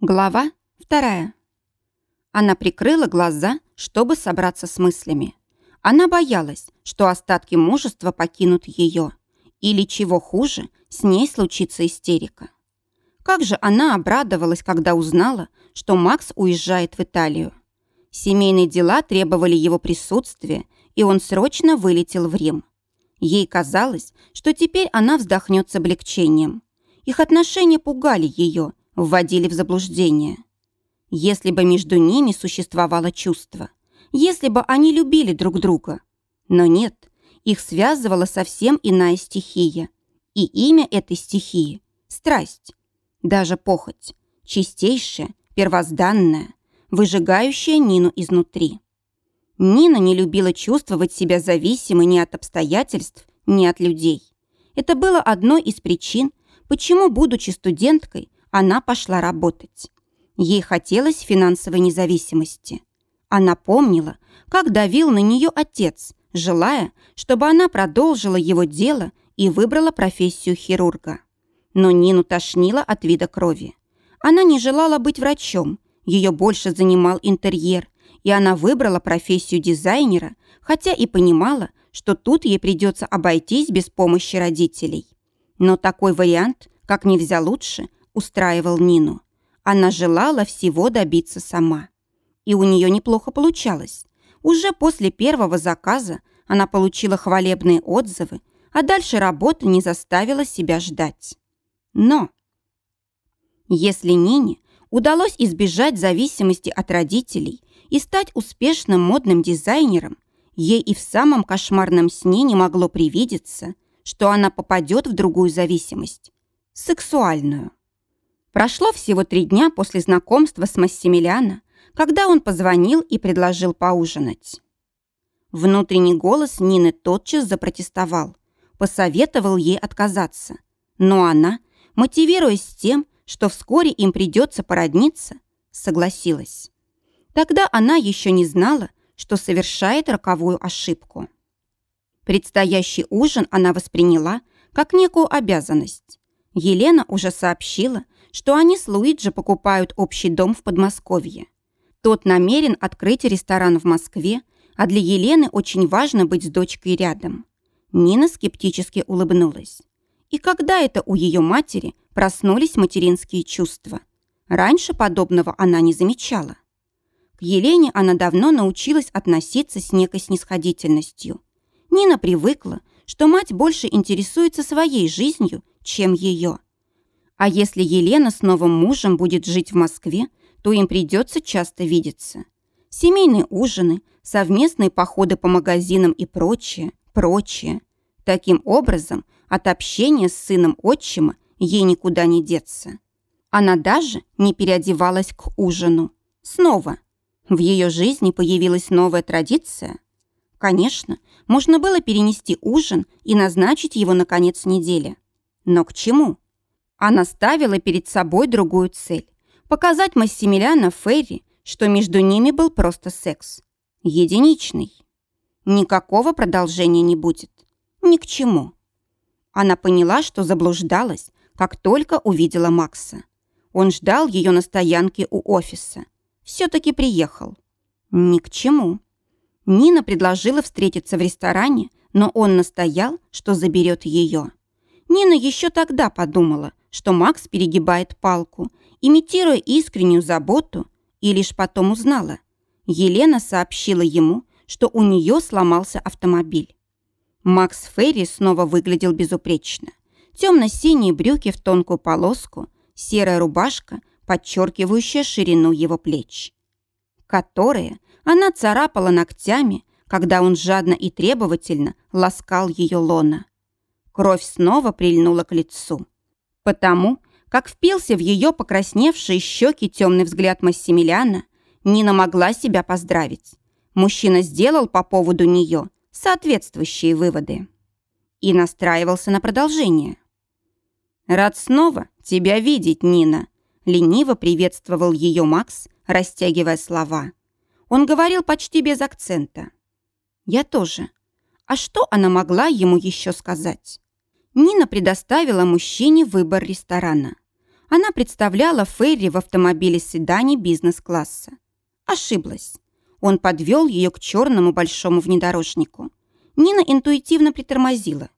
Глава вторая. Она прикрыла глаза, чтобы собраться с мыслями. Она боялась, что остатки мужества покинут ее. Или, чего хуже, с ней случится истерика. Как же она обрадовалась, когда узнала, что Макс уезжает в Италию. Семейные дела требовали его присутствия, и он срочно вылетел в Рим. Ей казалось, что теперь она вздохнет с облегчением. Их отношения пугали ее – вводили в заблуждение. Если бы между ними существовало чувство, если бы они любили друг друга. Но нет, их связывала совсем иная стихия. И имя этой стихии – страсть. Даже похоть. Чистейшая, первозданная, выжигающая Нину изнутри. Нина не любила чувствовать себя зависимой ни от обстоятельств, ни от людей. Это было одной из причин, почему, будучи студенткой, она пошла работать. Ей хотелось финансовой независимости. Она помнила, как давил на нее отец, желая, чтобы она продолжила его дело и выбрала профессию хирурга. Но Нину тошнило от вида крови. Она не желала быть врачом, ее больше занимал интерьер, и она выбрала профессию дизайнера, хотя и понимала, что тут ей придется обойтись без помощи родителей. Но такой вариант, как нельзя лучше, устраивал Нину. Она желала всего добиться сама. И у нее неплохо получалось. Уже после первого заказа она получила хвалебные отзывы, а дальше работа не заставила себя ждать. Но если Нине удалось избежать зависимости от родителей и стать успешным модным дизайнером, ей и в самом кошмарном сне не могло привидеться, что она попадет в другую зависимость – сексуальную. Прошло всего три дня после знакомства с Массимилиано, когда он позвонил и предложил поужинать. Внутренний голос Нины тотчас запротестовал, посоветовал ей отказаться. Но она, мотивируясь тем, что вскоре им придется породниться, согласилась. Тогда она еще не знала, что совершает роковую ошибку. Предстоящий ужин она восприняла как некую обязанность. Елена уже сообщила, что они с Луиджи покупают общий дом в Подмосковье. Тот намерен открыть ресторан в Москве, а для Елены очень важно быть с дочкой рядом. Нина скептически улыбнулась. И когда это у ее матери проснулись материнские чувства? Раньше подобного она не замечала. К Елене она давно научилась относиться с некой снисходительностью. Нина привыкла, что мать больше интересуется своей жизнью, чем ее. А если Елена с новым мужем будет жить в Москве, то им придется часто видеться. Семейные ужины, совместные походы по магазинам и прочее, прочее. Таким образом, от общения с сыном отчима ей никуда не деться. Она даже не переодевалась к ужину. Снова. В ее жизни появилась новая традиция. Конечно, можно было перенести ужин и назначить его на конец недели. Но к чему? Она ставила перед собой другую цель – показать Массимилиано Ферри, что между ними был просто секс. Единичный. Никакого продолжения не будет. Ни к чему. Она поняла, что заблуждалась, как только увидела Макса. Он ждал ее на стоянке у офиса. Все-таки приехал. Ни к чему. Нина предложила встретиться в ресторане, но он настоял, что заберет ее. Нина еще тогда подумала – что Макс перегибает палку, имитируя искреннюю заботу, и лишь потом узнала. Елена сообщила ему, что у нее сломался автомобиль. Макс Ферри снова выглядел безупречно. Темно-синие брюки в тонкую полоску, серая рубашка, подчеркивающая ширину его плеч. Которые она царапала ногтями, когда он жадно и требовательно ласкал ее лона. Кровь снова прильнула к лицу. Потому, как впился в ее покрасневшие щеки темный взгляд Массимилиана, Нина могла себя поздравить. Мужчина сделал по поводу нее соответствующие выводы. И настраивался на продолжение. «Рад снова тебя видеть, Нина», — лениво приветствовал ее Макс, растягивая слова. Он говорил почти без акцента. «Я тоже. А что она могла ему еще сказать?» Нина предоставила мужчине выбор ресторана. Она представляла Ферри в автомобиле седане бизнес-класса. Ошиблась. Он подвел ее к черному большому внедорожнику. Нина интуитивно притормозила.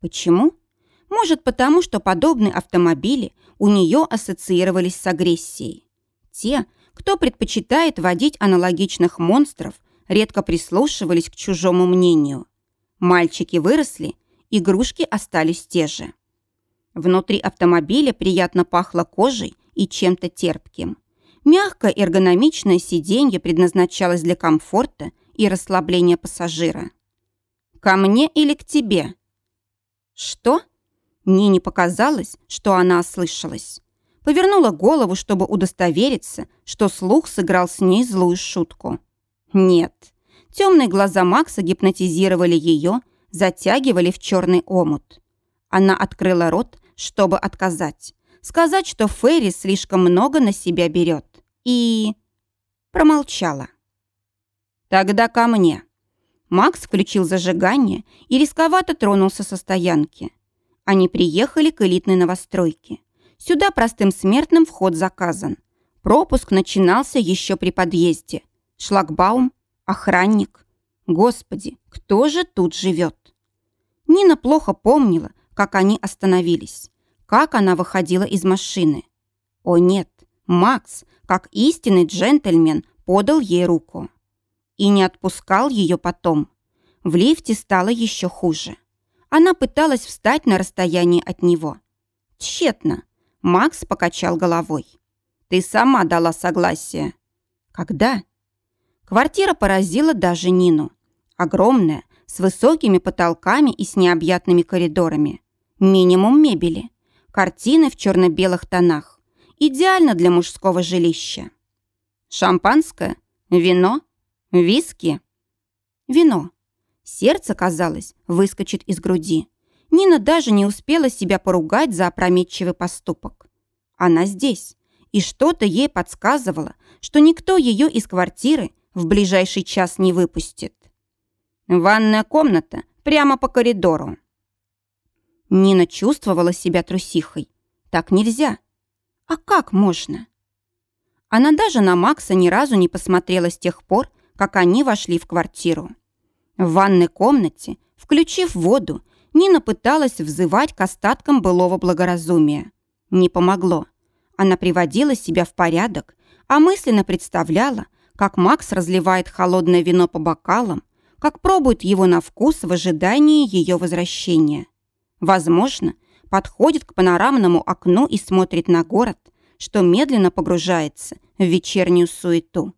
Почему? Может, потому что подобные автомобили у нее ассоциировались с агрессией. Те, кто предпочитает водить аналогичных монстров, редко прислушивались к чужому мнению. Мальчики выросли, игрушки остались те же. Внутри автомобиля приятно пахло кожей и чем-то терпким. Мягкое эргономичное сиденье предназначалось для комфорта и расслабления пассажира. «Ко мне или к тебе?» «Что?» Нине показалось, что она ослышалась. Повернула голову, чтобы удостовериться, что слух сыграл с ней злую шутку. Нет. Темные глаза Макса гипнотизировали ее, затягивали в черный омут. Она открыла рот, чтобы отказать. Сказать, что Ферри слишком много на себя берет. И... промолчала. «Тогда ко мне». Макс включил зажигание и рисковато тронулся со стоянки. Они приехали к элитной новостройке. Сюда простым смертным вход заказан. Пропуск начинался еще при подъезде. Шлагбаум, охранник. Господи, кто же тут живет? Нина плохо помнила, как они остановились, как она выходила из машины. О нет, Макс, как истинный джентльмен, подал ей руку. И не отпускал ее потом. В лифте стало еще хуже. Она пыталась встать на расстоянии от него. Тщетно. Макс покачал головой. «Ты сама дала согласие». «Когда?» Квартира поразила даже Нину. Огромная, с высокими потолками и с необъятными коридорами. Минимум мебели. Картины в черно-белых тонах. Идеально для мужского жилища. Шампанское? Вино? Виски? Вино. Сердце, казалось, выскочит из груди. Нина даже не успела себя поругать за опрометчивый поступок. Она здесь, и что-то ей подсказывало, что никто ее из квартиры в ближайший час не выпустит. Ванная комната прямо по коридору. Нина чувствовала себя трусихой. Так нельзя. А как можно? Она даже на Макса ни разу не посмотрела с тех пор, как они вошли в квартиру. В ванной комнате, включив воду, Нина пыталась взывать к остаткам былого благоразумия. Не помогло. Она приводила себя в порядок, а мысленно представляла, как Макс разливает холодное вино по бокалам, как пробует его на вкус в ожидании ее возвращения. Возможно, подходит к панорамному окну и смотрит на город, что медленно погружается в вечернюю суету.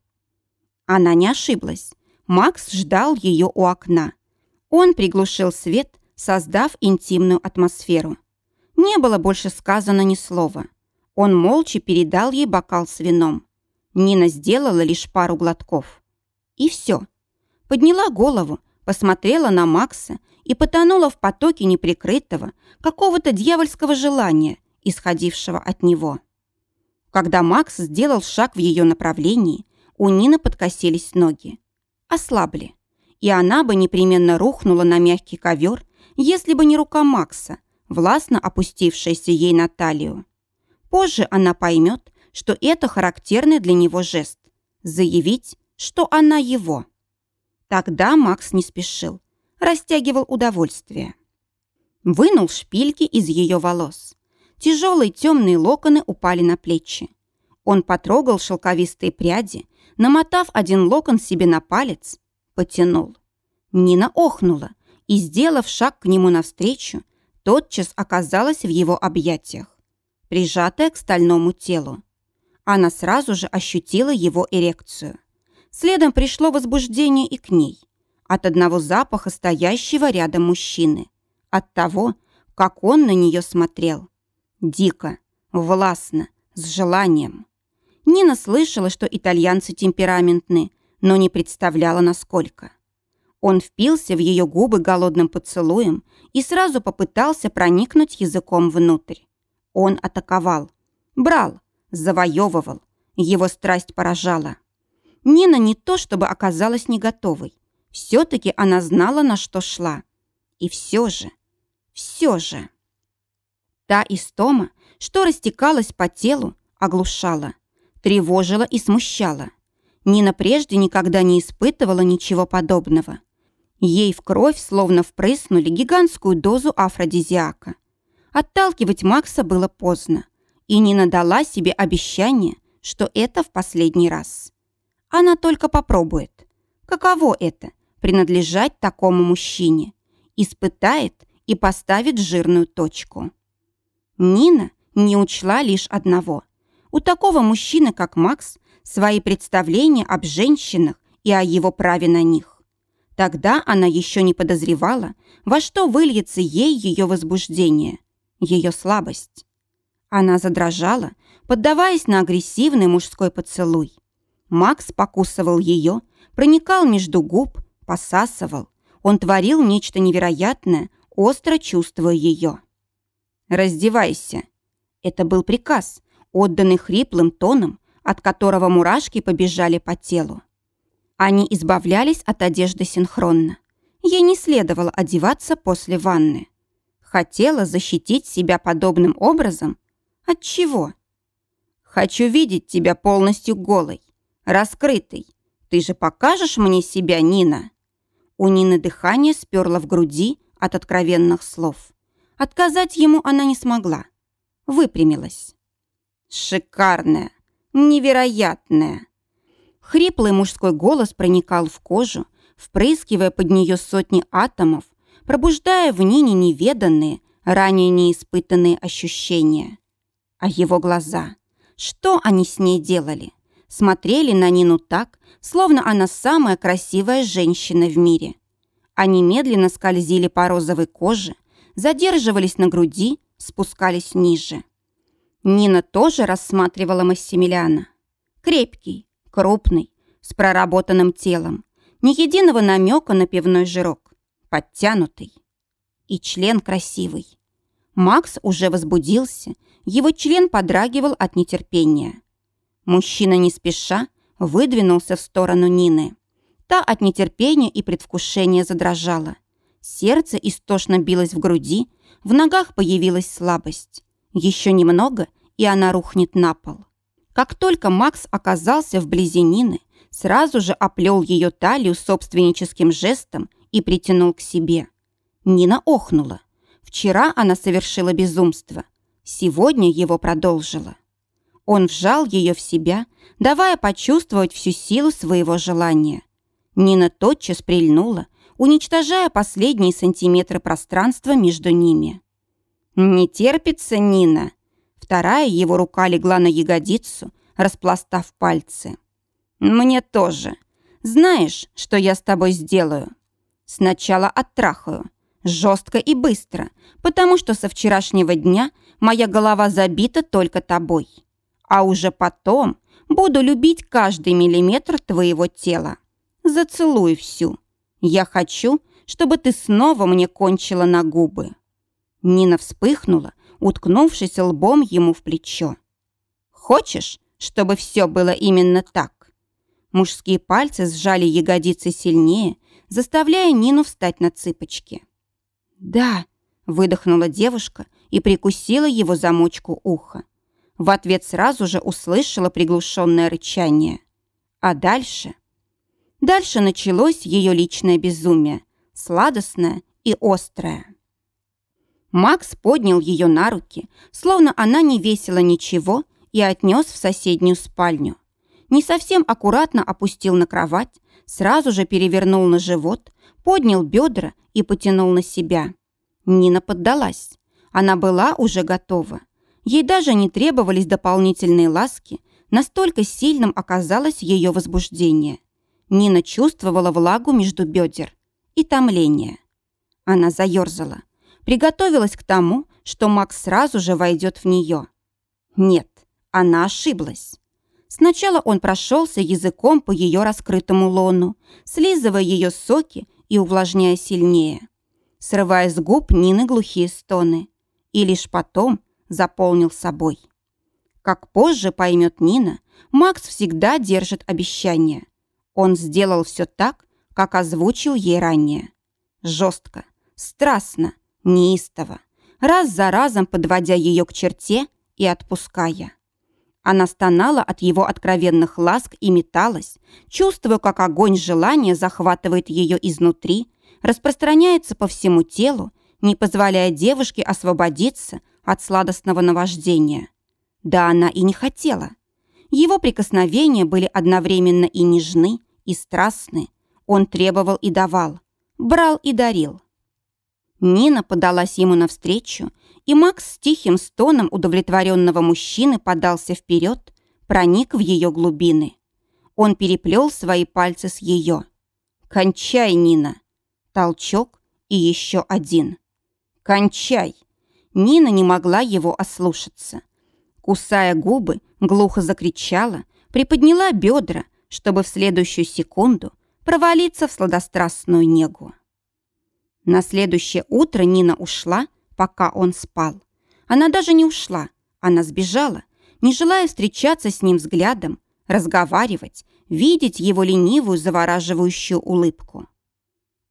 Она не ошиблась. Макс ждал ее у окна. Он приглушил свет, создав интимную атмосферу. Не было больше сказано ни слова. Он молча передал ей бокал с вином. Нина сделала лишь пару глотков. И все. Подняла голову, посмотрела на Макса и потонула в потоке неприкрытого, какого-то дьявольского желания, исходившего от него. Когда Макс сделал шаг в ее направлении, у Нины подкосились ноги ослабли, и она бы непременно рухнула на мягкий ковер, если бы не рука Макса, властно опустившаяся ей на талию. Позже она поймет, что это характерный для него жест – заявить, что она его. Тогда Макс не спешил, растягивал удовольствие. Вынул шпильки из ее волос. Тяжелые темные локоны упали на плечи. Он потрогал шелковистые пряди, намотав один локон себе на палец, потянул. Нина охнула и, сделав шаг к нему навстречу, тотчас оказалась в его объятиях, прижатая к стальному телу. Она сразу же ощутила его эрекцию. Следом пришло возбуждение и к ней. От одного запаха стоящего рядом мужчины. От того, как он на нее смотрел. Дико, властно, с желанием. Нина слышала, что итальянцы темпераментны, но не представляла, насколько. Он впился в ее губы голодным поцелуем и сразу попытался проникнуть языком внутрь. Он атаковал, брал, завоевывал. Его страсть поражала. Нина не то чтобы оказалась не готовой. Все-таки она знала, на что шла. И все же, все же. Та истома, что растекалось по телу, оглушало, тревожило и смущало. Нина прежде никогда не испытывала ничего подобного. Ей в кровь словно впрыснули гигантскую дозу афродизиака. Отталкивать Макса было поздно, и Нина дала себе обещание, что это в последний раз. Она только попробует. Каково это – принадлежать такому мужчине? Испытает и поставит жирную точку. Нина не учла лишь одного. У такого мужчины, как Макс, свои представления об женщинах и о его праве на них. Тогда она еще не подозревала, во что выльется ей ее возбуждение, ее слабость. Она задрожала, поддаваясь на агрессивный мужской поцелуй. Макс покусывал ее, проникал между губ, посасывал. Он творил нечто невероятное, остро чувствуя ее. «Раздевайся». Это был приказ, отданный хриплым тоном, от которого мурашки побежали по телу. Они избавлялись от одежды синхронно. Ей не следовало одеваться после ванны. Хотела защитить себя подобным образом? От чего? Хочу видеть тебя полностью голой, раскрытой. Ты же покажешь мне себя, Нина? У Нины дыхание сперло в груди от откровенных слов. Отказать ему она не смогла. Выпрямилась. Шикарная, невероятная. Хриплый мужской голос проникал в кожу, впрыскивая под нее сотни атомов, пробуждая в Нине неведанные, ранее неиспытанные ощущения. А его глаза, что они с ней делали? Смотрели на Нину так, словно она самая красивая женщина в мире. Они медленно скользили по розовой коже, задерживались на груди, спускались ниже. Нина тоже рассматривала Массимилиана. Крепкий, крупный, с проработанным телом, ни единого намека на пивной жирок, подтянутый. И член красивый. Макс уже возбудился, его член подрагивал от нетерпения. Мужчина не спеша выдвинулся в сторону Нины. Та от нетерпения и предвкушения задрожала. Сердце истошно билось в груди, в ногах появилась слабость. Еще немного, и она рухнет на пол. Как только Макс оказался вблизи Нины, сразу же оплел ее талию собственническим жестом и притянул к себе. Нина охнула. Вчера она совершила безумство. Сегодня его продолжила. Он вжал ее в себя, давая почувствовать всю силу своего желания. Нина тотчас прильнула, уничтожая последние сантиметры пространства между ними. «Не терпится, Нина!» Вторая его рука легла на ягодицу, распластав пальцы. «Мне тоже. Знаешь, что я с тобой сделаю? Сначала оттрахаю. Жестко и быстро, потому что со вчерашнего дня моя голова забита только тобой. А уже потом буду любить каждый миллиметр твоего тела. Зацелую всю. Я хочу, чтобы ты снова мне кончила на губы». Нина вспыхнула, уткнувшись лбом ему в плечо. «Хочешь, чтобы все было именно так?» Мужские пальцы сжали ягодицы сильнее, заставляя Нину встать на цыпочки. «Да», — выдохнула девушка и прикусила его замочку уха. В ответ сразу же услышала приглушенное рычание. А дальше... Дальше началось ее личное безумие, сладостное и острое. Макс поднял ее на руки, словно она не весила ничего, и отнес в соседнюю спальню. Не совсем аккуратно опустил на кровать, сразу же перевернул на живот, поднял бедра и потянул на себя. Нина поддалась. Она была уже готова. Ей даже не требовались дополнительные ласки, настолько сильным оказалось ее возбуждение. Нина чувствовала влагу между бедер и томление. Она заерзала приготовилась к тому, что Макс сразу же войдет в нее. Нет, она ошиблась. Сначала он прошелся языком по ее раскрытому лону, слизывая ее соки и увлажняя сильнее, срывая с губ Нины глухие стоны, и лишь потом заполнил собой. Как позже поймет Нина, Макс всегда держит обещания. Он сделал все так, как озвучил ей ранее. Жестко, страстно, неистово, раз за разом подводя ее к черте и отпуская. Она стонала от его откровенных ласк и металась, чувствуя, как огонь желания захватывает ее изнутри, распространяется по всему телу, не позволяя девушке освободиться от сладостного наваждения. Да она и не хотела. Его прикосновения были одновременно и нежны, и страстны. Он требовал и давал, брал и дарил. Нина подалась ему навстречу, и Макс с тихим стоном удовлетворенного мужчины подался вперед, проник в ее глубины. Он переплел свои пальцы с ее. «Кончай, Нина!» Толчок и еще один. «Кончай!» Нина не могла его ослушаться. Кусая губы, глухо закричала, приподняла бедра, чтобы в следующую секунду провалиться в сладострастную негу. На следующее утро Нина ушла, пока он спал. Она даже не ушла, она сбежала, не желая встречаться с ним взглядом, разговаривать, видеть его ленивую, завораживающую улыбку.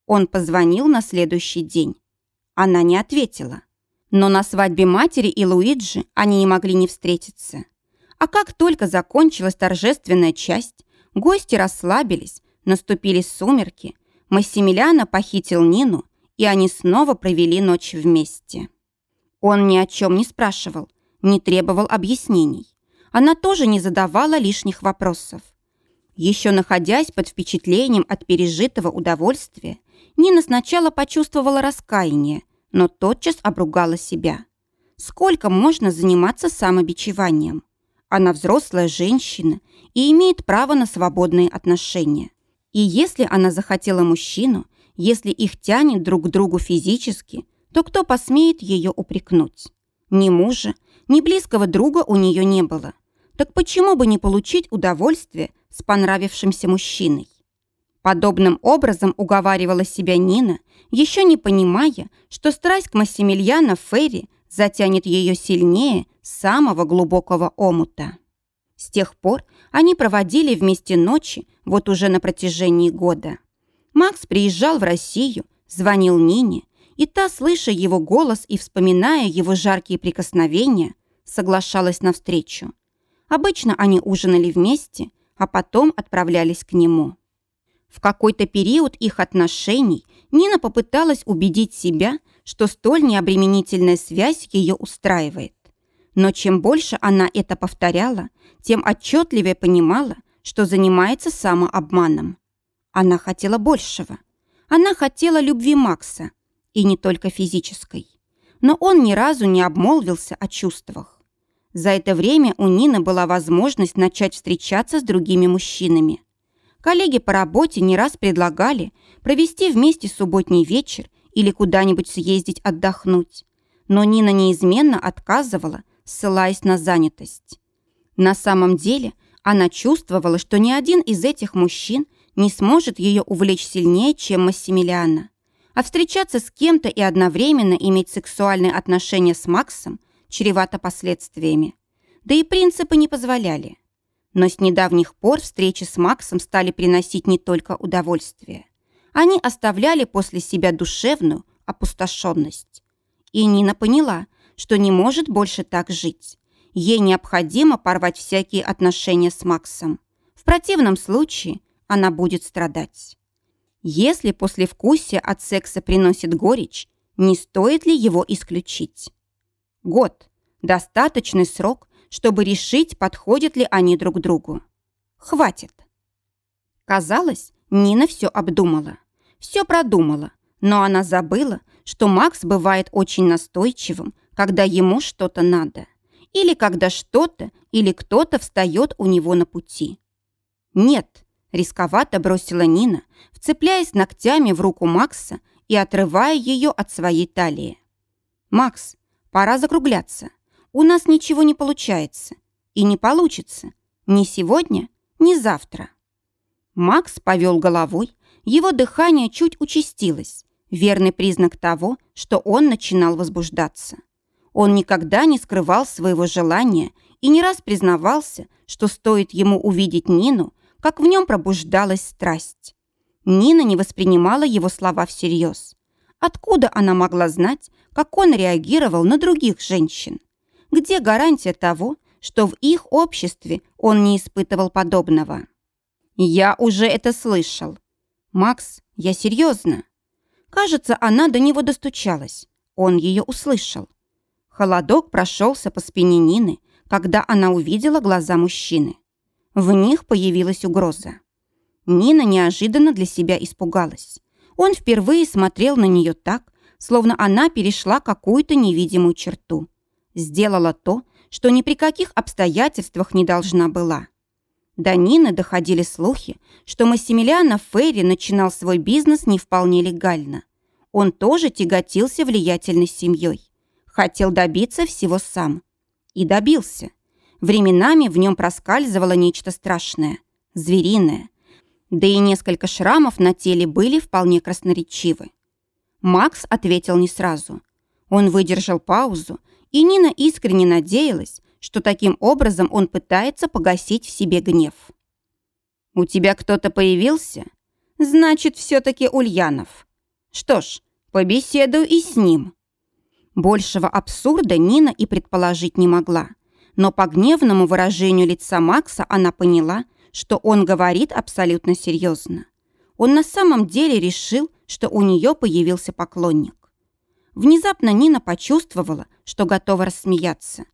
Он позвонил на следующий день. Она не ответила. Но на свадьбе матери и Луиджи они не могли не встретиться. А как только закончилась торжественная часть, гости расслабились, наступили сумерки, Массимилиано похитил Нину, и они снова провели ночь вместе. Он ни о чем не спрашивал, не требовал объяснений. Она тоже не задавала лишних вопросов. Еще находясь под впечатлением от пережитого удовольствия, Нина сначала почувствовала раскаяние, но тотчас обругала себя. Сколько можно заниматься самобичеванием? Она взрослая женщина и имеет право на свободные отношения. И если она захотела мужчину, если их тянет друг к другу физически, то кто посмеет ее упрекнуть? Ни мужа, ни близкого друга у нее не было. Так почему бы не получить удовольствие с понравившимся мужчиной? Подобным образом уговаривала себя Нина, еще не понимая, что страсть к Массимилиано Ферри затянет ее сильнее самого глубокого омута. С тех пор они проводили вместе ночи вот уже на протяжении года. Макс приезжал в Россию, звонил Нине, и та, слыша его голос и вспоминая его жаркие прикосновения, соглашалась навстречу. Обычно они ужинали вместе, а потом отправлялись к нему. В какой-то период их отношений Нина попыталась убедить себя, что столь необременительная связь ее устраивает. Но чем больше она это повторяла, тем отчетливее понимала, что занимается самообманом. Она хотела большего. Она хотела любви Макса, и не только физической. Но он ни разу не обмолвился о чувствах. За это время у Нины была возможность начать встречаться с другими мужчинами. Коллеги по работе не раз предлагали провести вместе субботний вечер или куда-нибудь съездить отдохнуть. Но Нина неизменно отказывала, ссылаясь на занятость. На самом деле она чувствовала, что ни один из этих мужчин не сможет ее увлечь сильнее, чем Массимилиана. А встречаться с кем-то и одновременно иметь сексуальные отношения с Максом чревато последствиями. Да и принципы не позволяли. Но с недавних пор встречи с Максом стали приносить не только удовольствие. Они оставляли после себя душевную опустошенность. И Нина поняла, что не может больше так жить. Ей необходимо порвать всякие отношения с Максом. В противном случае она будет страдать. Если послевкусие от секса приносит горечь, не стоит ли его исключить? Год – достаточный срок, чтобы решить, подходят ли они друг другу. Хватит. Казалось, Нина все обдумала, все продумала, но она забыла, что Макс бывает очень настойчивым, когда ему что-то надо, или когда что-то или кто-то встает у него на пути. Нет, рисковато бросила Нина, вцепляясь ногтями в руку Макса и отрывая ее от своей талии. «Макс, пора закругляться. У нас ничего не получается. И не получится. Ни сегодня, ни завтра. Макс повел головой, его дыхание чуть участилось, верный признак того, что он начинал возбуждаться. Он никогда не скрывал своего желания и не раз признавался, что стоит ему увидеть Нину, как в нем пробуждалась страсть. Нина не воспринимала его слова всерьез. Откуда она могла знать, как он реагировал на других женщин? Где гарантия того, что в их обществе он не испытывал подобного? Я уже это слышал. Макс, я серьезно. Кажется, она до него достучалась. Он ее услышал. Холодок прошелся по спине Нины, когда она увидела глаза мужчины. В них появилась угроза. Нина неожиданно для себя испугалась. Он впервые смотрел на нее так, словно она перешла какую-то невидимую черту. Сделала то, что ни при каких обстоятельствах не должна была. До Нины доходили слухи, что Массимилиано Ферри начинал свой бизнес не вполне легально. Он тоже тяготился влиятельной семьей. Хотел добиться всего сам. И добился. Временами в нем проскальзывало нечто страшное, звериное. Да и несколько шрамов на теле были вполне красноречивы. Макс ответил не сразу. Он выдержал паузу, и Нина искренне надеялась, что таким образом он пытается погасить в себе гнев. «У тебя кто-то появился? Значит, все-таки Ульянов. Что ж, побеседую и с ним». Большего абсурда Нина и предположить не могла. Но по гневному выражению лица Макса она поняла, что он говорит абсолютно серьезно. Он на самом деле решил, что у нее появился поклонник. Внезапно Нина почувствовала, что готова рассмеяться.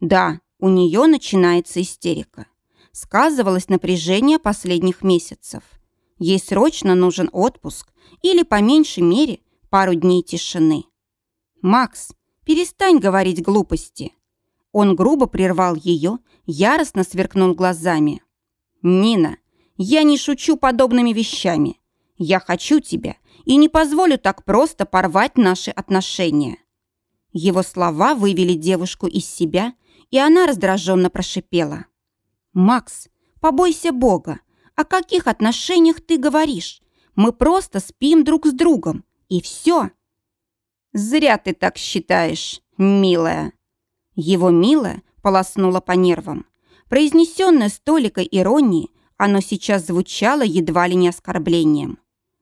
Да, у нее начинается истерика. Сказывалось напряжение последних месяцев. Ей срочно нужен отпуск или, по меньшей мере, пару дней тишины. «Макс, перестань говорить глупости!» Он грубо прервал ее, яростно сверкнул глазами. «Нина, я не шучу подобными вещами. Я хочу тебя и не позволю так просто порвать наши отношения». Его слова вывели девушку из себя, и она раздраженно прошипела. «Макс, побойся Бога. О каких отношениях ты говоришь? Мы просто спим друг с другом, и все». «Зря ты так считаешь, милая». Его «милая» полоснула по нервам. Произнесенное с толикой иронии, оно сейчас звучало едва ли не оскорблением.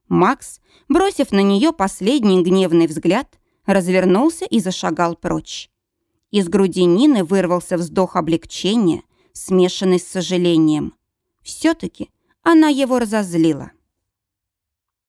Макс, бросив на нее последний гневный взгляд, развернулся и зашагал прочь. Из груди Нины вырвался вздох облегчения, смешанный с сожалением. Все-таки она его разозлила.